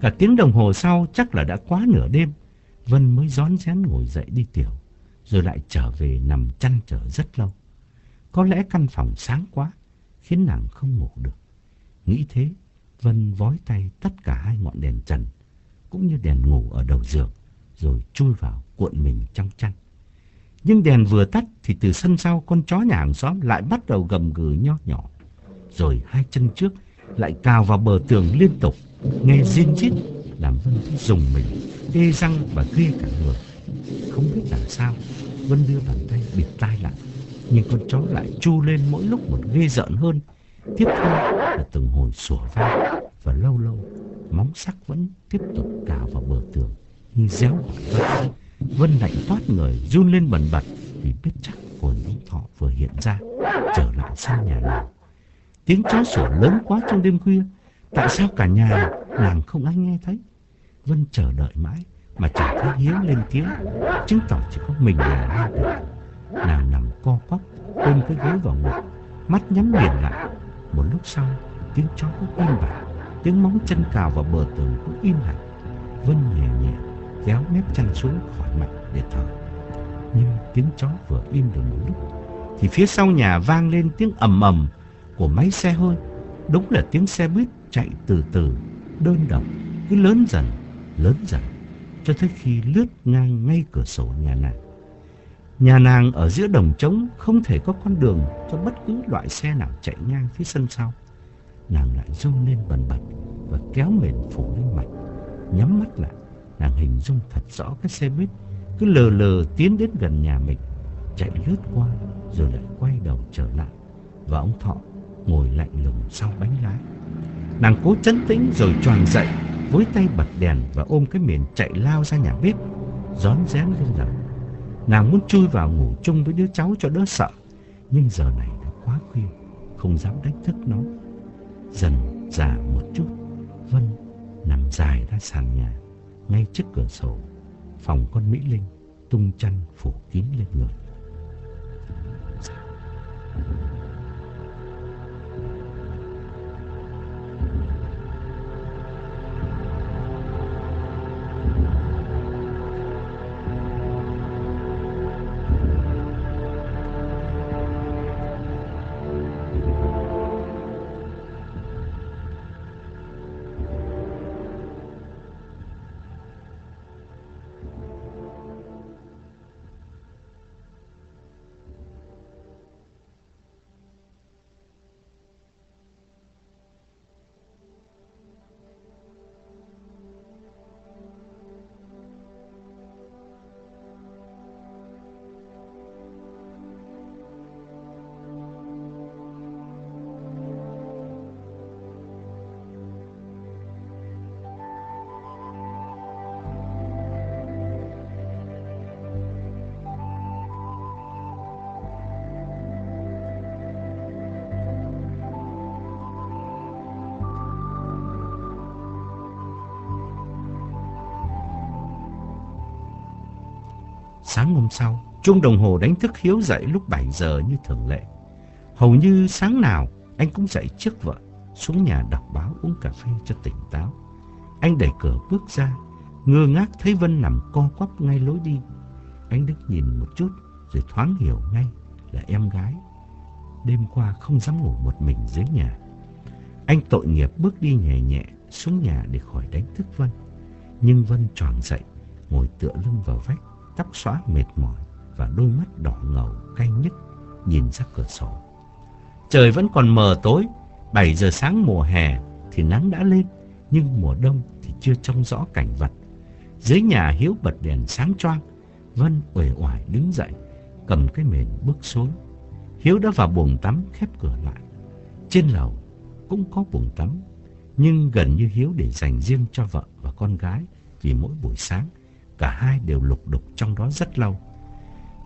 Cả tiếng đồng hồ sau chắc là đã quá nửa đêm, Vân mới rón rén ngồi dậy đi tiểu, rồi lại trở về nằm chăn trở rất lâu. Có lẽ căn phòng sáng quá, khiến nàng không ngủ được. Nghĩ thế, Vân vói tay tất cả hai ngọn đèn trần, cũng như đèn ngủ ở đầu giường, rồi chui vào cuộn mình trong chăn. Nhưng đèn vừa tắt thì từ sân sau con chó nhà hàng xóm lại bắt đầu gầm gừ nho nhỏ. Rồi hai chân trước lại cào vào bờ tường liên tục, nghe rên chít làm Vân thấy dùng mình, tê răng và ghê cả người. Không biết làm sao, Vân đưa bàn tay bịt tai lại, nhưng con chó lại chu lên mỗi lúc một ghê rợn hơn. Tiếp theo là từng hồi sủa vang và lâu lâu móng sắc vẫn tiếp tục cào vào bờ tường như réo Vân. Vân lạnh toát người run lên bần bật vì biết chắc hồn ông thọ vừa hiện ra trở lại sang nhà nàng. Tiếng chó sủa lớn quá trong đêm khuya, tại sao cả nhà nàng không ai nghe thấy? Vân chờ đợi mãi mà chẳng thấy Hiếu lên tiếng, chứng tỏ chỉ có mình nàng nghe được. Nàng nằm co quắp, ôm cái ghế vào ngực, mắt nhắm nghiền lại. Một lúc sau, tiếng chó cũng im bặt, tiếng móng chân cào vào bờ tường cũng im hẳn. Vân nhẹ nhẹ kéo mép chăn xuống khỏi mặt để thở. Nhưng tiếng chó vừa im được một lúc, thì phía sau nhà vang lên tiếng ầm ầm của máy xe hơi. Đúng là tiếng xe buýt chạy từ từ, đơn độc, cứ lớn dần, lớn dần, cho tới khi lướt ngang ngay cửa sổ nhà nàng. Nhà nàng ở giữa đồng trống không thể có con đường cho bất cứ loại xe nào chạy ngang phía sân sau. Nàng lại run lên bần bật và kéo mền phủ lên mặt, nhắm mắt lại. Nàng hình dung thật rõ cái xe buýt cứ lờ lờ tiến đến gần nhà mình, chạy lướt qua rồi lại quay đầu trở lại. Và ông Thọ ngồi lạnh lùng sau bánh lái. Nàng cố chấn tĩnh rồi choàng dậy, với tay bật đèn và ôm cái miền chạy lao ra nhà bếp, rón rén lên lầu. Nàng muốn chui vào ngủ chung với đứa cháu cho đỡ sợ, nhưng giờ này đã quá khuya, không dám đánh thức nó. Dần già một chút, Vân nằm dài ra sàn nhà, ngay trước cửa sổ, phòng con Mỹ Linh tung chăn phủ kín lên người. Sáng hôm sau, chuông đồng hồ đánh thức Hiếu dậy lúc 7 giờ như thường lệ. Hầu như sáng nào anh cũng dậy trước vợ, xuống nhà đọc báo uống cà phê cho tỉnh táo. Anh đẩy cửa bước ra, ngơ ngác thấy Vân nằm co quắp ngay lối đi. Anh đứng nhìn một chút rồi thoáng hiểu ngay là em gái. Đêm qua không dám ngủ một mình dưới nhà. Anh tội nghiệp bước đi nhẹ nhẹ xuống nhà để khỏi đánh thức Vân. Nhưng Vân tròn dậy, ngồi tựa lưng vào vách tóc xóa mệt mỏi và đôi mắt đỏ ngầu cay nhức nhìn ra cửa sổ. Trời vẫn còn mờ tối, 7 giờ sáng mùa hè thì nắng đã lên, nhưng mùa đông thì chưa trông rõ cảnh vật. Dưới nhà Hiếu bật đèn sáng choang, Vân uể oải đứng dậy, cầm cái mền bước xuống. Hiếu đã vào buồng tắm khép cửa lại. Trên lầu cũng có buồng tắm, nhưng gần như Hiếu để dành riêng cho vợ và con gái vì mỗi buổi sáng Cả hai đều lục đục trong đó rất lâu.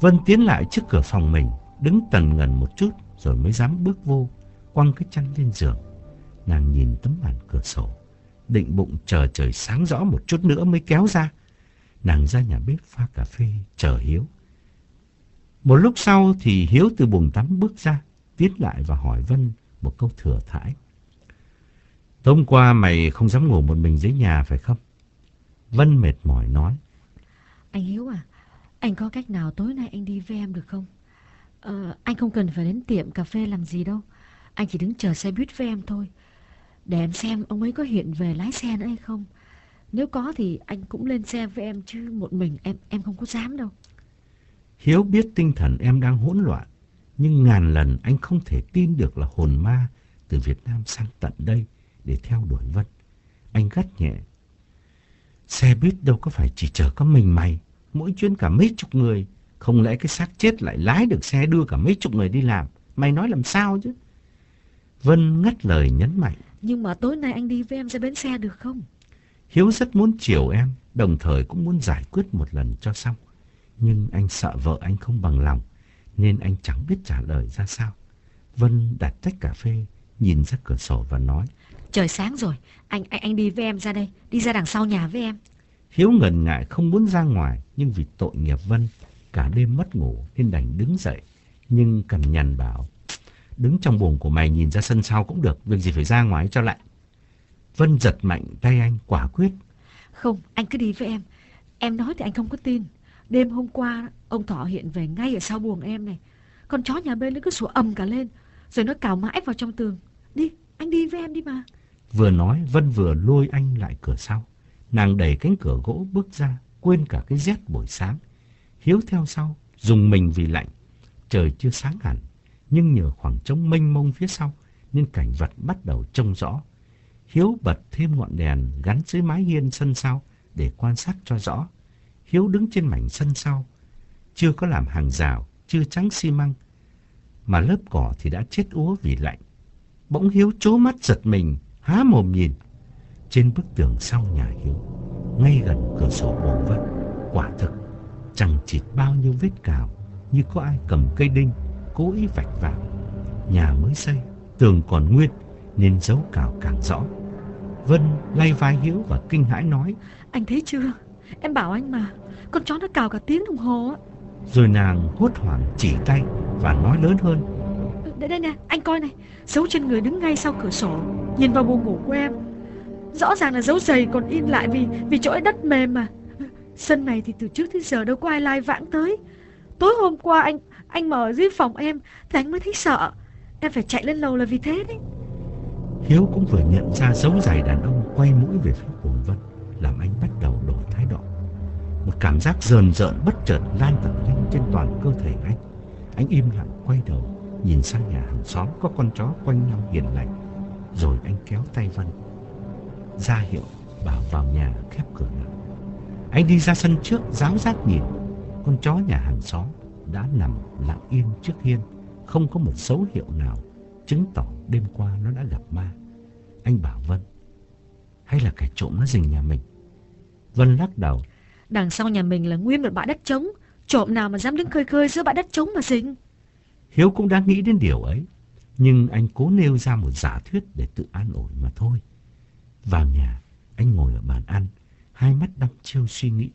Vân tiến lại trước cửa phòng mình, đứng tần ngần một chút rồi mới dám bước vô, quăng cái chăn lên giường. Nàng nhìn tấm màn cửa sổ, định bụng chờ trời sáng rõ một chút nữa mới kéo ra. Nàng ra nhà bếp pha cà phê, chờ Hiếu. Một lúc sau thì Hiếu từ buồng tắm bước ra, tiến lại và hỏi Vân một câu thừa thãi. Tối qua mày không dám ngủ một mình dưới nhà phải không? Vân mệt mỏi nói. Anh Hiếu à, anh có cách nào tối nay anh đi với em được không? Ờ, anh không cần phải đến tiệm cà phê làm gì đâu. Anh chỉ đứng chờ xe buýt với em thôi. Để em xem ông ấy có hiện về lái xe nữa hay không. Nếu có thì anh cũng lên xe với em chứ một mình em em không có dám đâu. Hiếu biết tinh thần em đang hỗn loạn, nhưng ngàn lần anh không thể tin được là hồn ma từ Việt Nam sang tận đây để theo đuổi Vân. Anh gắt nhẹ. Xe buýt đâu có phải chỉ chở có mình mày, mỗi chuyến cả mấy chục người. Không lẽ cái xác chết lại lái được xe đưa cả mấy chục người đi làm? Mày nói làm sao chứ? Vân ngắt lời nhấn mạnh. Nhưng mà tối nay anh đi với em ra bến xe được không? Hiếu rất muốn chiều em, đồng thời cũng muốn giải quyết một lần cho xong. Nhưng anh sợ vợ anh không bằng lòng, nên anh chẳng biết trả lời ra sao. Vân đặt tách cà phê, nhìn ra cửa sổ và nói. Trời sáng rồi, anh anh anh đi với em ra đây, đi ra đằng sau nhà với em. Hiếu ngần ngại không muốn ra ngoài, nhưng vì tội nghiệp Vân, cả đêm mất ngủ nên đành đứng dậy. Nhưng cằn nhằn bảo, đứng trong buồng của mày nhìn ra sân sau cũng được, việc gì phải ra ngoài cho lại. Vân giật mạnh tay anh, quả quyết. Không, anh cứ đi với em. Em nói thì anh không có tin. Đêm hôm qua, ông Thọ hiện về ngay ở sau buồng em này. Con chó nhà bên nó cứ sủa ầm cả lên, rồi nó cào mãi vào trong tường. Đi, anh đi với em đi mà. Vừa nói, Vân vừa lôi anh lại cửa sau. Nàng đẩy cánh cửa gỗ bước ra, quên cả cái rét buổi sáng. Hiếu theo sau, dùng mình vì lạnh. Trời chưa sáng hẳn, nhưng nhờ khoảng trống mênh mông phía sau, nên cảnh vật bắt đầu trông rõ. Hiếu bật thêm ngọn đèn gắn dưới mái hiên sân sau để quan sát cho rõ. Hiếu đứng trên mảnh sân sau, chưa có làm hàng rào, chưa trắng xi măng, mà lớp cỏ thì đã chết úa vì lạnh. Bỗng Hiếu chố mắt giật mình, há mồm nhìn. Trên bức tường sau nhà Hiếu, ngay gần cửa sổ buồng vân, quả thực chẳng chịt bao nhiêu vết cào như có ai cầm cây đinh cố ý vạch vào. Nhà mới xây, tường còn nguyên nên dấu cào càng rõ. Vân lay vai Hiếu và kinh hãi nói. Anh thấy chưa? Em bảo anh mà, con chó nó cào cả tiếng đồng hồ á. Rồi nàng hốt hoảng chỉ tay và nói lớn hơn. Đây đây nè, anh coi này, dấu chân người đứng ngay sau cửa sổ, nhìn vào buồng ngủ của em. Rõ ràng là dấu giày còn in lại vì vì chỗ ấy đất mềm mà. Sân này thì từ trước tới giờ đâu có ai lai vãng tới. Tối hôm qua anh anh mở dưới phòng em thì anh mới thấy sợ. Em phải chạy lên lầu là vì thế đấy. Hiếu cũng vừa nhận ra dấu giày đàn ông quay mũi về phía Hùng Vân, làm anh bắt đầu đổi thái độ. Một cảm giác rờn rợn bất chợt lan tỏa lên trên toàn cơ thể anh. Anh im lặng quay đầu, nhìn sang nhà hàng xóm có con chó quanh nhau hiền lành. Rồi anh kéo tay Vân, ra hiệu bảo vào nhà khép cửa lại. Anh đi ra sân trước, giáo giác nhìn, con chó nhà hàng xóm đã nằm lặng yên trước hiên, không có một dấu hiệu nào chứng tỏ đêm qua nó đã gặp ma. Anh bảo Vân, hay là kẻ trộm nó rình nhà mình? Vân lắc đầu. Đằng sau nhà mình là nguyên một bãi đất trống, trộm nào mà dám đứng khơi khơi giữa bãi đất trống mà rình. Hiếu cũng đã nghĩ đến điều ấy, nhưng anh cố nêu ra một giả thuyết để tự an ủi mà thôi. Vào nhà, anh ngồi ở bàn ăn, hai mắt đăm chiêu suy nghĩ.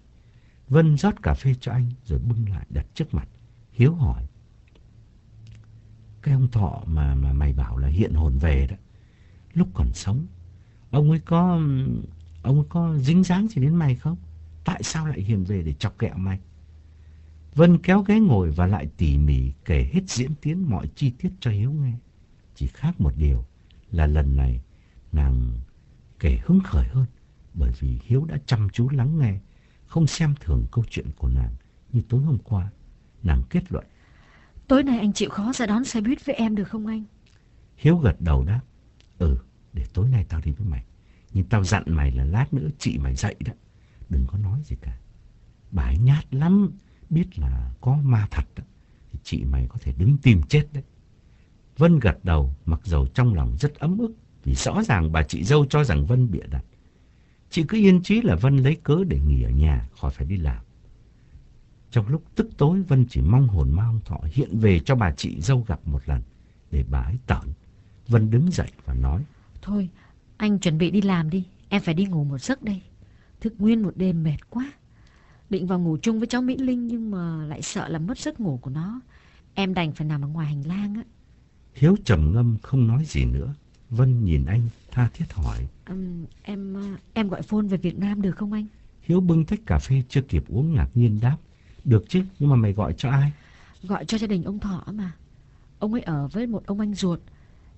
Vân rót cà phê cho anh rồi bưng lại đặt trước mặt. Hiếu hỏi. Cái ông thọ mà mà mày bảo là hiện hồn về đó, lúc còn sống, ông ấy có ông ấy có dính dáng gì đến mày không? Tại sao lại hiện về để chọc kẹo mày? Vân kéo ghế ngồi và lại tỉ mỉ kể hết diễn tiến mọi chi tiết cho Hiếu nghe. Chỉ khác một điều là lần này nàng kể hứng khởi hơn bởi vì Hiếu đã chăm chú lắng nghe, không xem thường câu chuyện của nàng như tối hôm qua. Nàng kết luận. Tối nay anh chịu khó ra đón xe buýt với em được không anh? Hiếu gật đầu đáp. Ừ, để tối nay tao đi với mày. Nhưng tao dặn mày là lát nữa chị mày dậy đó. Đừng có nói gì cả. Bà ấy nhát lắm, biết là có ma thật đó. Thì chị mày có thể đứng tìm chết đấy. Vân gật đầu, mặc dầu trong lòng rất ấm ức. Vì rõ ràng bà chị dâu cho rằng Vân bịa đặt. Chị cứ yên chí là Vân lấy cớ để nghỉ ở nhà, khỏi phải đi làm. Trong lúc tức tối, Vân chỉ mong hồn ma ông Thọ hiện về cho bà chị dâu gặp một lần, để bà ấy tởn. Vân đứng dậy và nói. Thôi, anh chuẩn bị đi làm đi, em phải đi ngủ một giấc đây. Thức nguyên một đêm mệt quá. Định vào ngủ chung với cháu Mỹ Linh nhưng mà lại sợ là mất giấc ngủ của nó. Em đành phải nằm ở ngoài hành lang á. Hiếu trầm ngâm không nói gì nữa. Vân nhìn anh tha thiết hỏi. Um, em em gọi phone về Việt Nam được không anh? Hiếu bưng tách cà phê chưa kịp uống ngạc nhiên đáp. Được chứ, nhưng mà mày gọi cho ai? Gọi cho gia đình ông Thọ mà. Ông ấy ở với một ông anh ruột.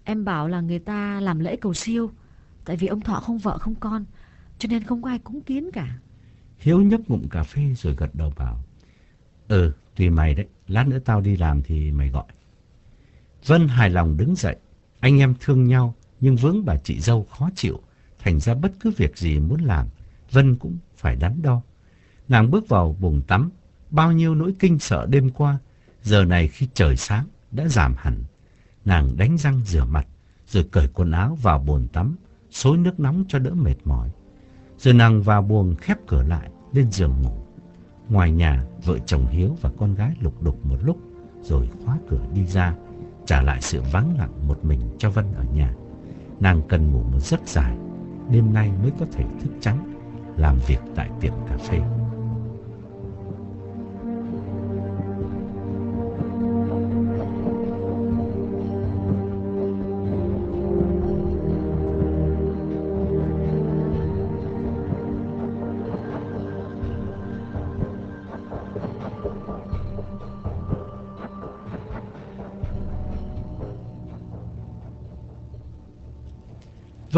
Em bảo là người ta làm lễ cầu siêu. Tại vì ông Thọ không vợ không con. Cho nên không có ai cúng kiến cả. Hiếu nhấp ngụm cà phê rồi gật đầu bảo. Ừ, tùy mày đấy. Lát nữa tao đi làm thì mày gọi. Vân hài lòng đứng dậy. Anh em thương nhau nhưng vướng bà chị dâu khó chịu. Thành ra bất cứ việc gì muốn làm, Vân cũng phải đắn đo. Nàng bước vào bồn tắm. Bao nhiêu nỗi kinh sợ đêm qua, giờ này khi trời sáng đã giảm hẳn. Nàng đánh răng rửa mặt, rồi cởi quần áo vào bồn tắm, xối nước nóng cho đỡ mệt mỏi. Rồi nàng vào buồng khép cửa lại, lên giường ngủ. Ngoài nhà, vợ chồng Hiếu và con gái lục đục một lúc, rồi khóa cửa đi ra, trả lại sự vắng lặng một mình cho Vân ở nhà. Nàng cần ngủ một giấc dài, đêm nay mới có thể thức trắng, làm việc tại tiệm cà phê.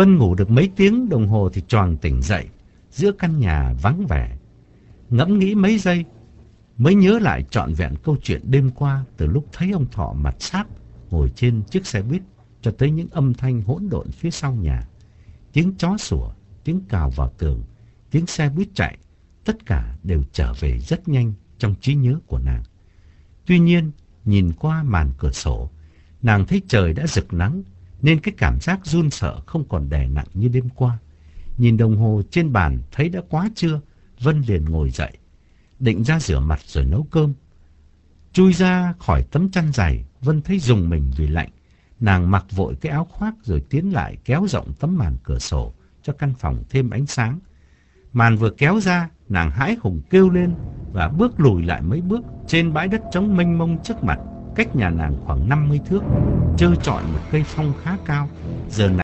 Vân ngủ được mấy tiếng đồng hồ thì tròn tỉnh dậy, giữa căn nhà vắng vẻ. Ngẫm nghĩ mấy giây, mới nhớ lại trọn vẹn câu chuyện đêm qua từ lúc thấy ông Thọ mặt sát ngồi trên chiếc xe buýt cho tới những âm thanh hỗn độn phía sau nhà. Tiếng chó sủa, tiếng cào vào tường, tiếng xe buýt chạy, tất cả đều trở về rất nhanh trong trí nhớ của nàng. Tuy nhiên, nhìn qua màn cửa sổ, nàng thấy trời đã rực nắng, nên cái cảm giác run sợ không còn đè nặng như đêm qua. Nhìn đồng hồ trên bàn thấy đã quá trưa, Vân liền ngồi dậy, định ra rửa mặt rồi nấu cơm. Chui ra khỏi tấm chăn dày, Vân thấy dùng mình vì lạnh. Nàng mặc vội cái áo khoác rồi tiến lại kéo rộng tấm màn cửa sổ cho căn phòng thêm ánh sáng. Màn vừa kéo ra, nàng hãi hùng kêu lên và bước lùi lại mấy bước trên bãi đất trống mênh mông trước mặt cách nhà nàng khoảng 50 thước, trơ trọi một cây phong khá cao. Giờ này